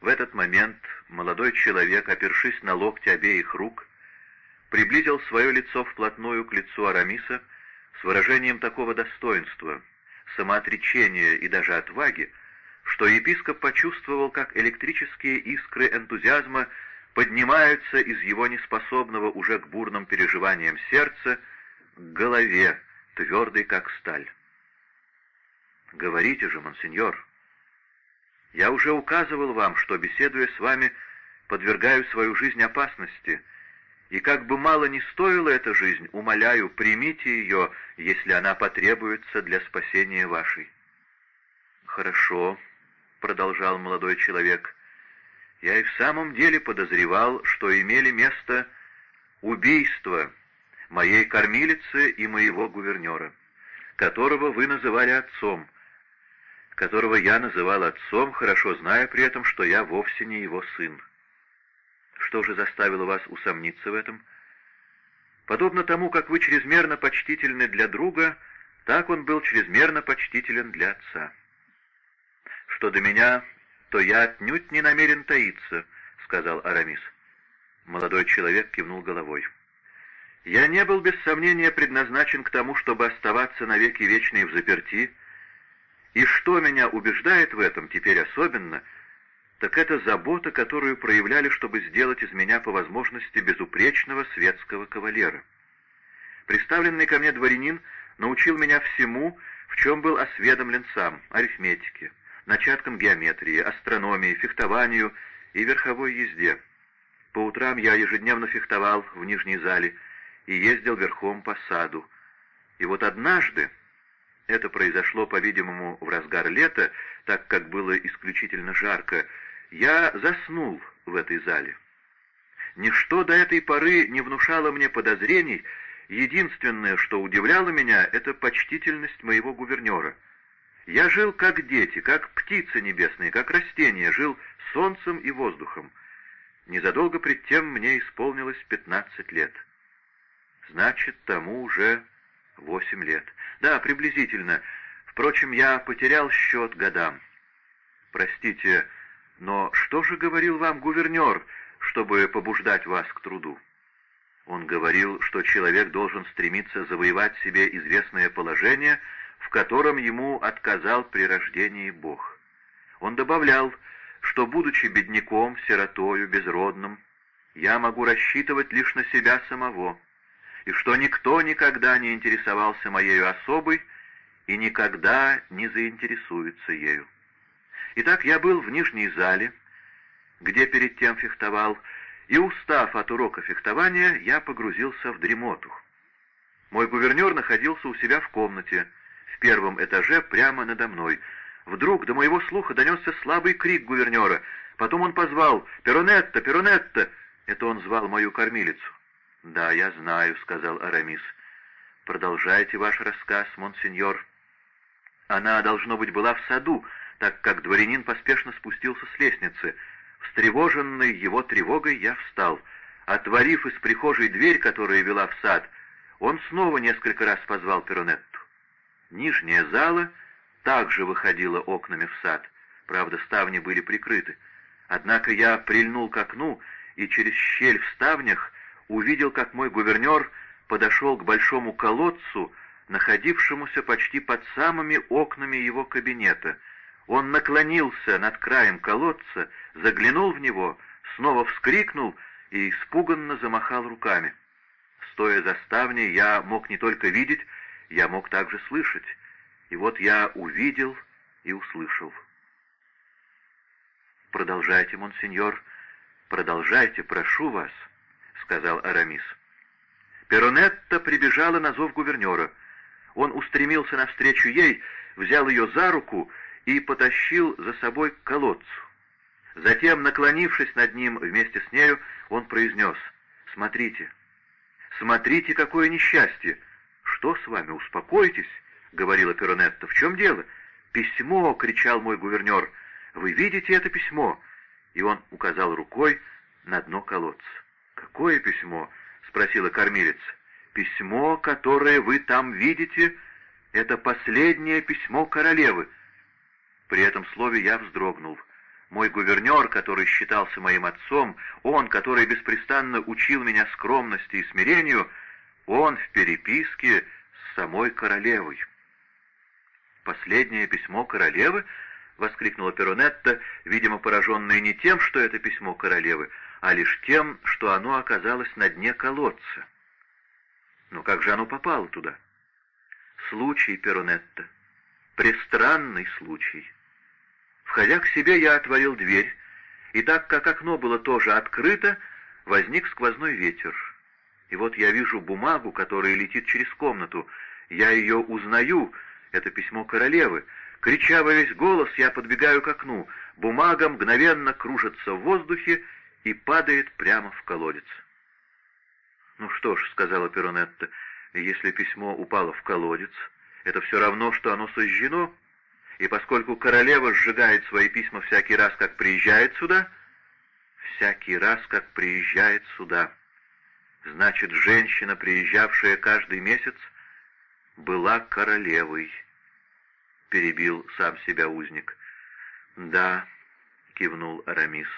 В этот момент молодой человек, опершись на локти обеих рук, приблизил свое лицо вплотную к лицу Арамиса с выражением такого достоинства, самоотречения и даже отваги, что епископ почувствовал, как электрические искры энтузиазма поднимаются из его неспособного уже к бурным переживаниям сердца к голове, твердой как сталь. «Говорите же, монсеньор, я уже указывал вам, что, беседуя с вами, подвергаю свою жизнь опасности, и как бы мало ни стоила эта жизнь, умоляю, примите ее, если она потребуется для спасения вашей». «Хорошо», — продолжал молодой человек, — «я и в самом деле подозревал, что имели место убийства моей кормилицы и моего гувернера, которого вы называли отцом, которого я называл отцом, хорошо зная при этом, что я вовсе не его сын. Что же заставило вас усомниться в этом? Подобно тому, как вы чрезмерно почтительны для друга, так он был чрезмерно почтителен для отца. Что до меня, то я отнюдь не намерен таиться, — сказал Арамис. Молодой человек кивнул головой. Я не был без сомнения предназначен к тому, чтобы оставаться навеки вечной в заперти, и что меня убеждает в этом теперь особенно, так это забота, которую проявляли, чтобы сделать из меня по возможности безупречного светского кавалера. Представленный ко мне дворянин научил меня всему, в чем был осведомлен сам, арифметике, начаткам геометрии, астрономии, фехтованию и верховой езде. По утрам я ежедневно фехтовал в нижней зале и ездил верхом по саду. И вот однажды, это произошло, по-видимому, в разгар лета, так как было исключительно жарко, я заснул в этой зале. Ничто до этой поры не внушало мне подозрений, единственное, что удивляло меня, это почтительность моего гувернера — я жил как дети, как птицы небесные, как растения, жил солнцем и воздухом. Незадолго пред тем мне исполнилось пятнадцать лет. Значит, тому уже восемь лет. Да, приблизительно. Впрочем, я потерял счет годам. Простите, но что же говорил вам гувернер, чтобы побуждать вас к труду? Он говорил, что человек должен стремиться завоевать себе известное положение — в котором ему отказал при рождении Бог. Он добавлял, что, будучи бедняком, сиротою, безродным, я могу рассчитывать лишь на себя самого, и что никто никогда не интересовался моею особой и никогда не заинтересуется ею. Итак, я был в нижней зале, где перед тем фехтовал, и, устав от урока фехтования, я погрузился в дремоту. Мой гувернер находился у себя в комнате, в первом этаже прямо надо мной. Вдруг до моего слуха донесся слабый крик гувернера. Потом он позвал «Перонетта! Перонетта!» Это он звал мою кормилицу. «Да, я знаю», — сказал Арамис. «Продолжайте ваш рассказ, монсеньор». Она, должно быть, была в саду, так как дворянин поспешно спустился с лестницы. Встревоженный его тревогой, я встал. Отворив из прихожей дверь, которая вела в сад, он снова несколько раз позвал Перонетту. Нижняя зала также выходила окнами в сад, правда, ставни были прикрыты. Однако я прильнул к окну и через щель в ставнях увидел, как мой гувернер подошел к большому колодцу, находившемуся почти под самыми окнами его кабинета. Он наклонился над краем колодца, заглянул в него, снова вскрикнул и испуганно замахал руками. Стоя за ставней, я мог не только видеть, я мог также слышать, и вот я увидел и услышал. «Продолжайте, монсеньор, продолжайте, прошу вас», — сказал Арамис. Перонетта прибежала на зов гувернера. Он устремился навстречу ей, взял ее за руку и потащил за собой к колодцу. Затем, наклонившись над ним вместе с нею, он произнес «Смотрите, смотрите, какое несчастье! «Что с вами? Успокойтесь», — говорила Перонетта. «В чем дело?» «Письмо!» — кричал мой гувернер. «Вы видите это письмо?» И он указал рукой на дно колодца. «Какое письмо?» — спросила кормилица. «Письмо, которое вы там видите, это последнее письмо королевы». При этом слове я вздрогнул. Мой гувернер, который считался моим отцом, он, который беспрестанно учил меня скромности и смирению, он в переписке с самой королевой. «Последнее письмо королевы?» — воскликнула Перонетта, видимо, пораженная не тем, что это письмо королевы, а лишь тем, что оно оказалось на дне колодца. Но как же оно попало туда? Случай, Перонетта. Престранный случай. Входя к себе, я отворил дверь, и так как окно было тоже открыто, возник сквозной ветер. И вот я вижу бумагу, которая летит через комнату. Я ее узнаю, это письмо королевы. Крича во весь голос, я подбегаю к окну. Бумага мгновенно кружится в воздухе и падает прямо в колодец. «Ну что ж», — сказала Перонетта, — «если письмо упало в колодец, это все равно, что оно сожжено, и поскольку королева сжигает свои письма всякий раз, как приезжает сюда, всякий раз, как приезжает сюда, значит, женщина, приезжавшая каждый месяц, была королевой, — перебил сам себя узник. «Да», — кивнул Арамис.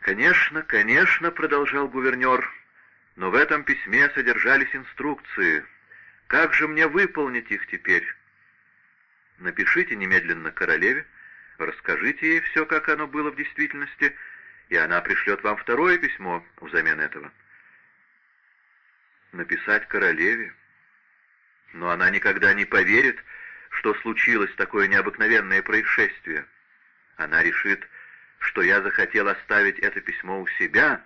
«Конечно, конечно», — продолжал гувернер, — «но в этом письме содержались инструкции. Как же мне выполнить их теперь?» Напишите немедленно королеве, расскажите ей все, как оно было в действительности, и она пришлет вам второе письмо взамен этого. Написать королеве? Но она никогда не поверит, что случилось такое необыкновенное происшествие. Она решит, что я захотел оставить это письмо у себя,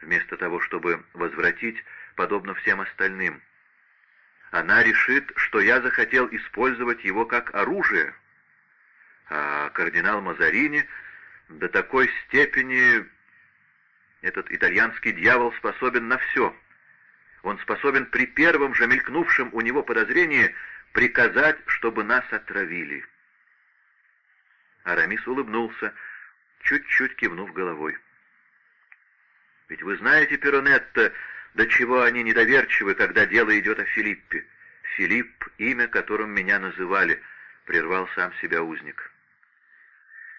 вместо того, чтобы возвратить, подобно всем остальным. Она решит, что я захотел использовать его как оружие. А кардинал Мазарини до такой степени... Этот итальянский дьявол способен на все. Он способен при первом же мелькнувшем у него подозрении приказать, чтобы нас отравили. Арамис улыбнулся, чуть-чуть кивнув головой. «Ведь вы знаете, Перонетто, до чего они недоверчивы, когда дело идет о Филиппе. Филипп, имя, которым меня называли, прервал сам себя узник.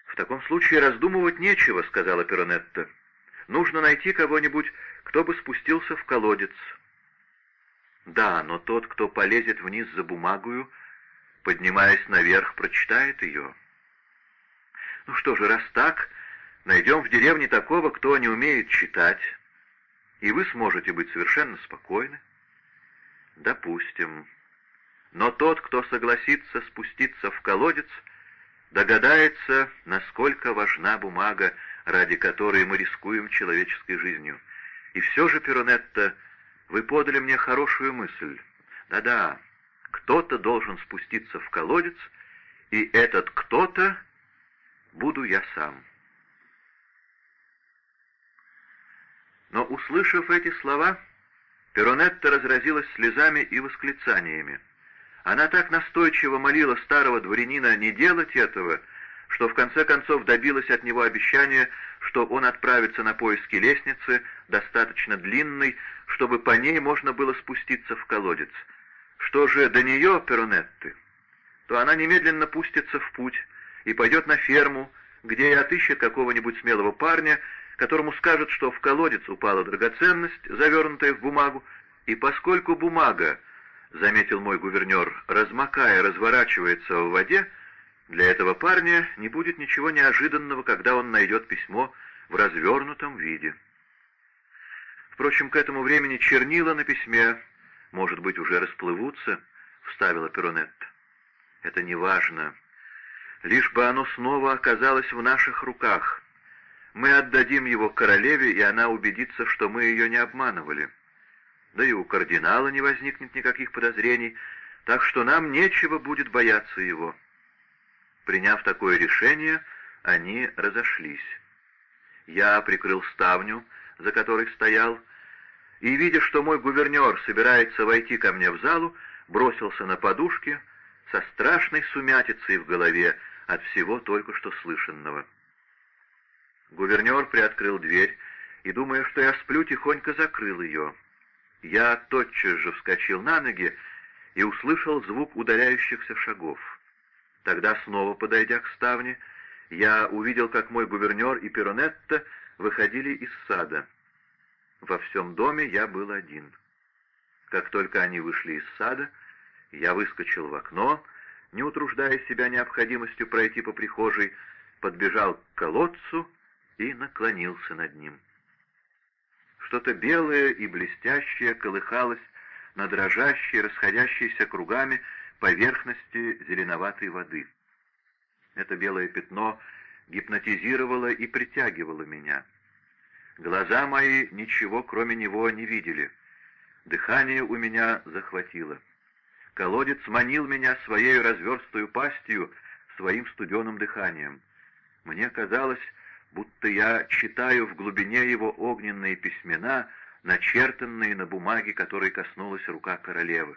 «В таком случае раздумывать нечего», — сказала Перонетта. «Нужно найти кого-нибудь, кто бы спустился в колодец». «Да, но тот, кто полезет вниз за бумагою, поднимаясь наверх, прочитает ее». «Ну что же, раз так, найдем в деревне такого, кто не умеет читать, и вы сможете быть совершенно спокойны. Допустим. Но тот, кто согласится спуститься в колодец, догадается, насколько важна бумага, ради которой мы рискуем человеческой жизнью. И все же, Перонетто, вы подали мне хорошую мысль. Да-да, кто-то должен спуститься в колодец, и этот кто-то буду я сам». Но, услышав эти слова, Перонетта разразилась слезами и восклицаниями. Она так настойчиво молила старого дворянина не делать этого, что в конце концов добилась от него обещания, что он отправится на поиски лестницы, достаточно длинной, чтобы по ней можно было спуститься в колодец. Что же до нее, Перонетты, то она немедленно пустится в путь и пойдет на ферму, где и отыщет какого-нибудь смелого парня, которому скажет, что в колодец упала драгоценность, завернутая в бумагу, и поскольку бумага, заметил мой гувернер, размокая, разворачивается в воде, для этого парня не будет ничего неожиданного, когда он найдет письмо в развернутом виде. Впрочем, к этому времени чернила на письме, может быть, уже расплывутся, — вставила Перонетта. Это не важно. Лишь бы оно снова оказалось в наших руках — мы отдадим его королеве, и она убедится, что мы ее не обманывали. Да и у кардинала не возникнет никаких подозрений, так что нам нечего будет бояться его. Приняв такое решение, они разошлись. Я прикрыл ставню, за которой стоял, и, видя, что мой гувернер собирается войти ко мне в залу, бросился на подушке со страшной сумятицей в голове от всего только что слышанного. Гувернер приоткрыл дверь и, думая, что я сплю, тихонько закрыл ее. Я тотчас же вскочил на ноги и услышал звук удаляющихся шагов. Тогда, снова подойдя к ставне, я увидел, как мой гувернер и Перонетта выходили из сада. Во всем доме я был один. Как только они вышли из сада, я выскочил в окно, не утруждая себя необходимостью пройти по прихожей, подбежал к колодцу и наклонился над ним. Что-то белое и блестящее колыхалось на дрожащей, расходящейся кругами поверхности зеленоватой воды. Это белое пятно гипнотизировало и притягивало меня. Глаза мои ничего, кроме него, не видели. Дыхание у меня захватило. Колодец манил меня своей разверстую пастью, своим студеным дыханием. Мне казалось, будто я читаю в глубине его огненные письмена, начертанные на бумаге, которой коснулась рука королевы.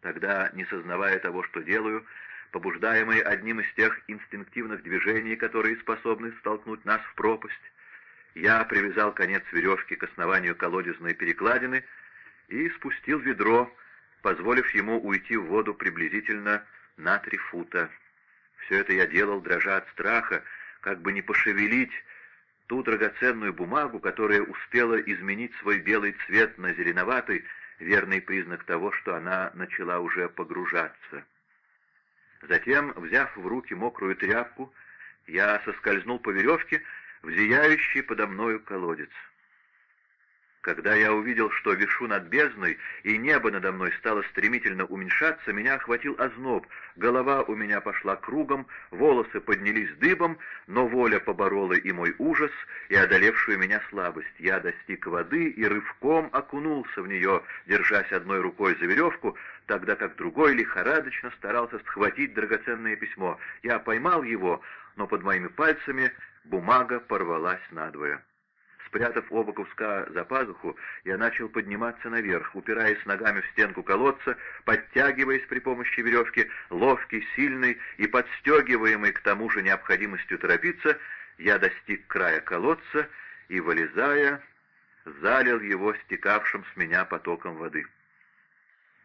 Тогда, не сознавая того, что делаю, побуждаемый одним из тех инстинктивных движений, которые способны столкнуть нас в пропасть, я привязал конец веревки к основанию колодезной перекладины и спустил ведро, позволив ему уйти в воду приблизительно на три фута. Все это я делал, дрожа от страха, как бы не пошевелить ту драгоценную бумагу, которая успела изменить свой белый цвет на зеленоватый, верный признак того, что она начала уже погружаться. Затем, взяв в руки мокрую тряпку, я соскользнул по веревке в зияющий подо мною колодец. Когда я увидел, что вишу над бездной, и небо надо мной стало стремительно уменьшаться, меня охватил озноб, голова у меня пошла кругом, волосы поднялись дыбом, но воля поборола и мой ужас, и одолевшую меня слабость. Я достиг воды и рывком окунулся в нее, держась одной рукой за веревку, тогда как другой лихорадочно старался схватить драгоценное письмо. Я поймал его, но под моими пальцами бумага порвалась надвое. Спрятав оба куска за пазуху, я начал подниматься наверх, упираясь ногами в стенку колодца, подтягиваясь при помощи веревки, ловкий, сильный и подстегиваемый к тому же необходимостью торопиться, я достиг края колодца и, вылезая, залил его стекавшим с меня потоком воды.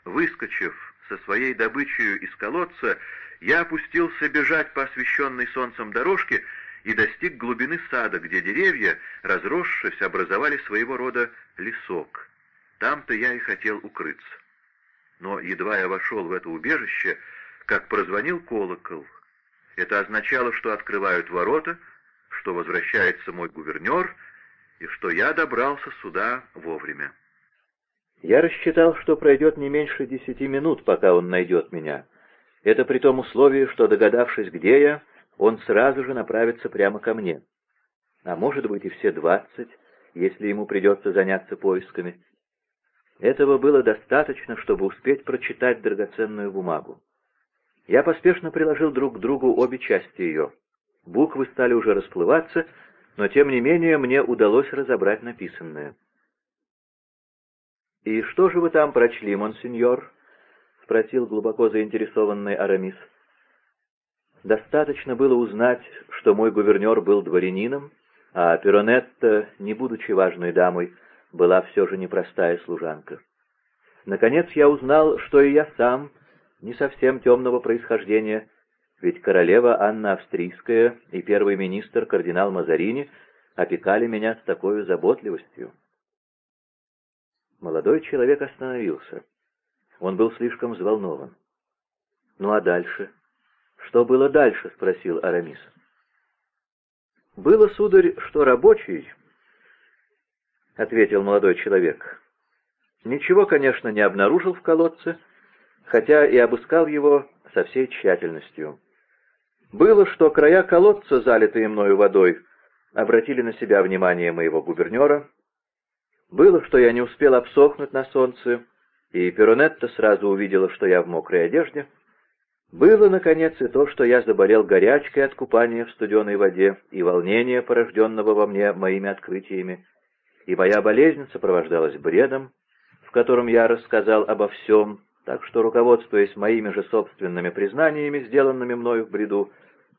Выскочив со своей добычей из колодца, я опустился бежать по освещенной солнцем дорожке, и достиг глубины сада, где деревья, разросшись, образовали своего рода лесок. Там-то я и хотел укрыться. Но едва я вошел в это убежище, как прозвонил колокол. Это означало, что открывают ворота, что возвращается мой гувернер и что я добрался сюда вовремя. Я рассчитал, что пройдет не меньше десяти минут, пока он найдет меня. Это при том условии, что, догадавшись, где я, он сразу же направится прямо ко мне. А может быть и все двадцать, если ему придется заняться поисками. Этого было достаточно, чтобы успеть прочитать драгоценную бумагу. Я поспешно приложил друг к другу обе части ее. Буквы стали уже расплываться, но тем не менее мне удалось разобрать написанное. «И что же вы там прочли, монсеньор?» — спросил глубоко заинтересованный Арамис. Достаточно было узнать, что мой гувернер был дворянином, а Пиронетта, не будучи важной дамой, была все же непростая служанка. Наконец я узнал, что и я сам не совсем темного происхождения, ведь королева Анна Австрийская и первый министр кардинал Мазарини опекали меня с такой заботливостью. Молодой человек остановился. Он был слишком взволнован. Ну а дальше? «Что было дальше?» — спросил Арамис. «Было, сударь, что рабочий...» — ответил молодой человек. «Ничего, конечно, не обнаружил в колодце, хотя и обыскал его со всей тщательностью. Было, что края колодца, залитые мною водой, обратили на себя внимание моего губернера. Было, что я не успел обсохнуть на солнце, и Перонетта сразу увидела, что я в мокрой одежде. Было, наконец, и то, что я заболел горячкой от купания в студеной воде и волнения, порожденного во мне моими открытиями, и моя болезнь сопровождалась бредом, в котором я рассказал обо всем, так что, руководствуясь моими же собственными признаниями, сделанными мною в бреду,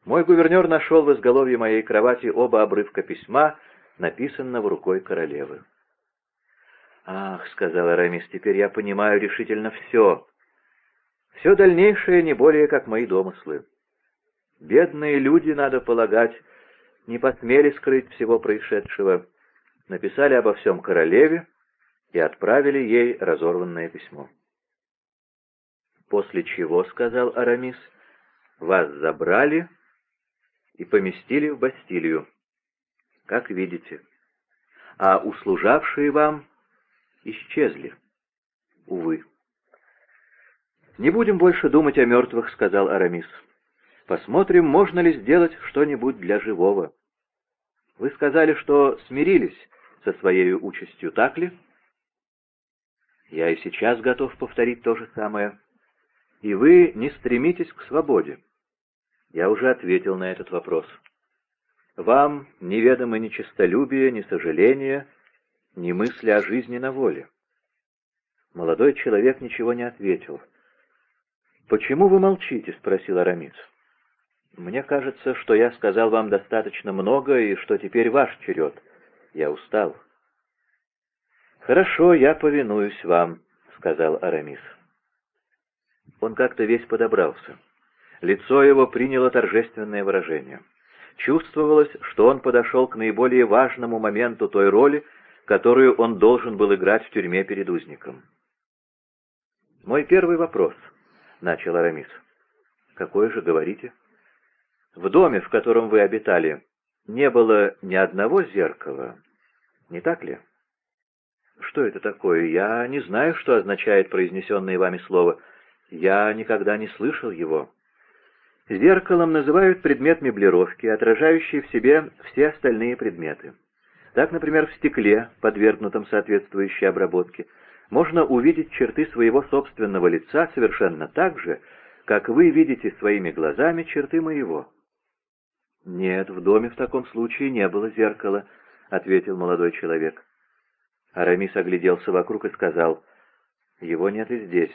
мой гувернер нашел в изголовье моей кровати оба обрывка письма, написанного рукой королевы. «Ах», — сказал Арамис, — «теперь я понимаю решительно все. Все дальнейшее не более как мои домыслы. Бедные люди, надо полагать, не посмели скрыть всего происшедшего, написали обо всем королеве и отправили ей разорванное письмо. После чего, — сказал Арамис, — вас забрали и поместили в Бастилию, как видите, а услужавшие вам исчезли, увы. «Не будем больше думать о мертвых», — сказал Арамис. «Посмотрим, можно ли сделать что-нибудь для живого. Вы сказали, что смирились со своей участью, так ли?» «Я и сейчас готов повторить то же самое. И вы не стремитесь к свободе. Я уже ответил на этот вопрос. Вам неведомы ни честолюбие, ни сожаление, ни мысли о жизни на воле. Молодой человек ничего не ответил. «Почему вы молчите?» — спросил Арамис. «Мне кажется, что я сказал вам достаточно много, и что теперь ваш черед. Я устал». «Хорошо, я повинуюсь вам», — сказал Арамис. Он как-то весь подобрался. Лицо его приняло торжественное выражение. Чувствовалось, что он подошел к наиболее важному моменту той роли, которую он должен был играть в тюрьме перед узником. «Мой первый вопрос», — начал Арамис. «Какой же, говорите?» «В доме, в котором вы обитали, не было ни одного зеркала, не так ли?» «Что это такое? Я не знаю, что означает произнесенное вами слово. Я никогда не слышал его». Зеркалом называют предмет меблировки, отражающий в себе все остальные предметы. Так, например, в стекле, подвергнутом соответствующей обработке, можно увидеть черты своего собственного лица совершенно так же, как вы видите своими глазами черты моего. «Нет, в доме в таком случае не было зеркала», — ответил молодой человек. Арамис огляделся вокруг и сказал, «Его нет и здесь».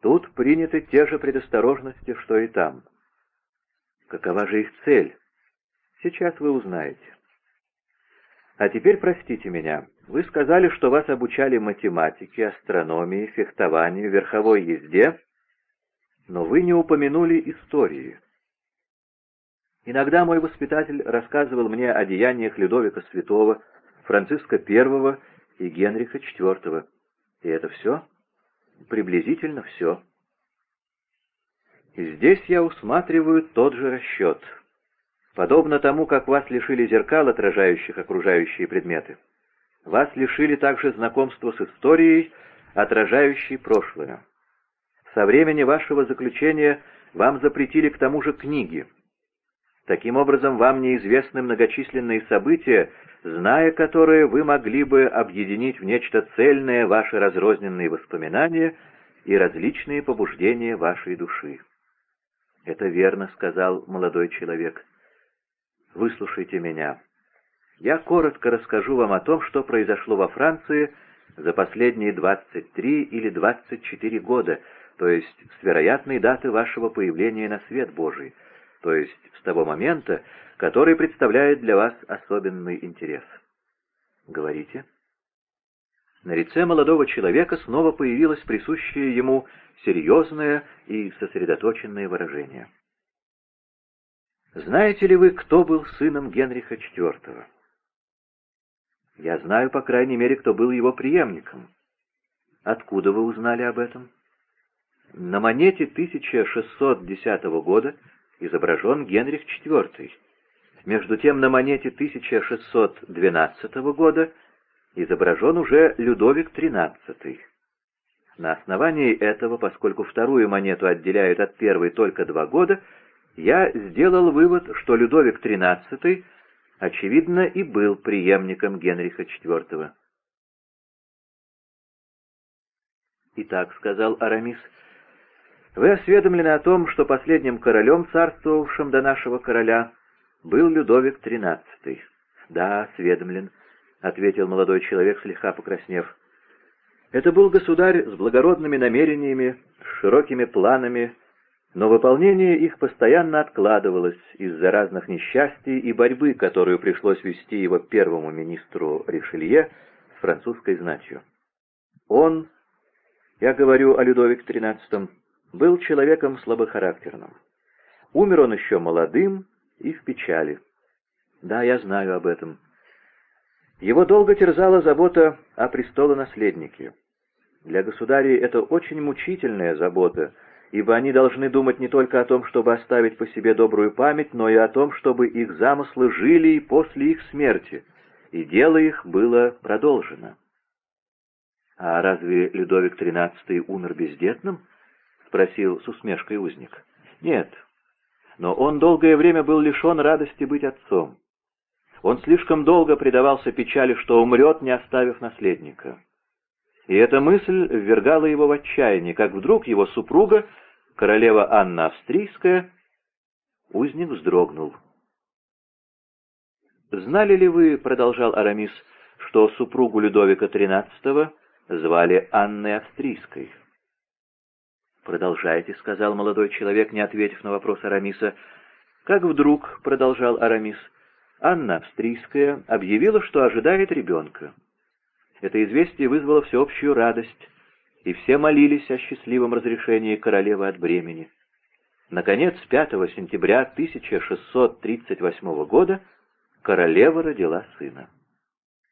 Тут приняты те же предосторожности, что и там. Какова же их цель? Сейчас вы узнаете. А теперь простите меня. Вы сказали, что вас обучали математике, астрономии, фехтованию, верховой езде, но вы не упомянули истории. Иногда мой воспитатель рассказывал мне о деяниях Людовика Святого, Франциска I и Генриха IV. И это все? приблизительно все. И здесь я усматриваю тот же расчет. Подобно тому, как вас лишили зеркал, отражающих окружающие предметы. Вас лишили также знакомства с историей, отражающей прошлое. Со времени вашего заключения вам запретили к тому же книги. Таким образом, вам неизвестны многочисленные события, зная которые вы могли бы объединить в нечто цельное ваши разрозненные воспоминания и различные побуждения вашей души. «Это верно», — сказал молодой человек. «Выслушайте меня. Я коротко расскажу вам о том, что произошло во Франции за последние 23 или 24 года, то есть с вероятной даты вашего появления на свет Божий, то есть с того момента, который представляет для вас особенный интерес. Говорите. На лице молодого человека снова появилось присущее ему серьезное и сосредоточенное выражение. Знаете ли вы, кто был сыном Генриха IV? Я знаю, по крайней мере, кто был его преемником. Откуда вы узнали об этом? На монете 1610 года изображен Генрих IV. Между тем на монете 1612 года изображен уже Людовик XIII. На основании этого, поскольку вторую монету отделяют от первой только два года, я сделал вывод, что Людовик XIII, очевидно, и был преемником Генриха IV. «Итак», — сказал Арамис, — вы осведомлены о том, что последним королем, царствовавшим до нашего короля, был Людовик XIII. Да, осведомлен, — ответил молодой человек, слегка покраснев. Это был государь с благородными намерениями, с широкими планами, но выполнение их постоянно откладывалось из-за разных несчастий и борьбы, которую пришлось вести его первому министру Ришелье с французской знатью. Он, я говорю о Людовике XIII, был человеком слабохарактерным. Умер он еще молодым и в печали. Да, я знаю об этом. Его долго терзала забота о престолонаследнике. Для государей это очень мучительная забота, ибо они должны думать не только о том, чтобы оставить по себе добрую память, но и о том, чтобы их замыслы жили и после их смерти, и дело их было продолжено. «А разве Людовик XIII умер бездетным?» — спросил с усмешкой узник. «Нет, но он долгое время был лишен радости быть отцом. Он слишком долго предавался печали, что умрет, не оставив наследника. И эта мысль ввергала его в отчаяние, как вдруг его супруга, королева Анна Австрийская, узник вздрогнул. «Знали ли вы, — продолжал Арамис, — что супругу Людовика XIII звали Анной Австрийской?» «Продолжайте», — сказал молодой человек, не ответив на вопрос Арамиса. «Как вдруг, — продолжал Арамис, — Анна Австрийская объявила, что ожидает ребенка. Это известие вызвало всеобщую радость, и все молились о счастливом разрешении королевы от бремени. Наконец, 5 сентября 1638 года королева родила сына.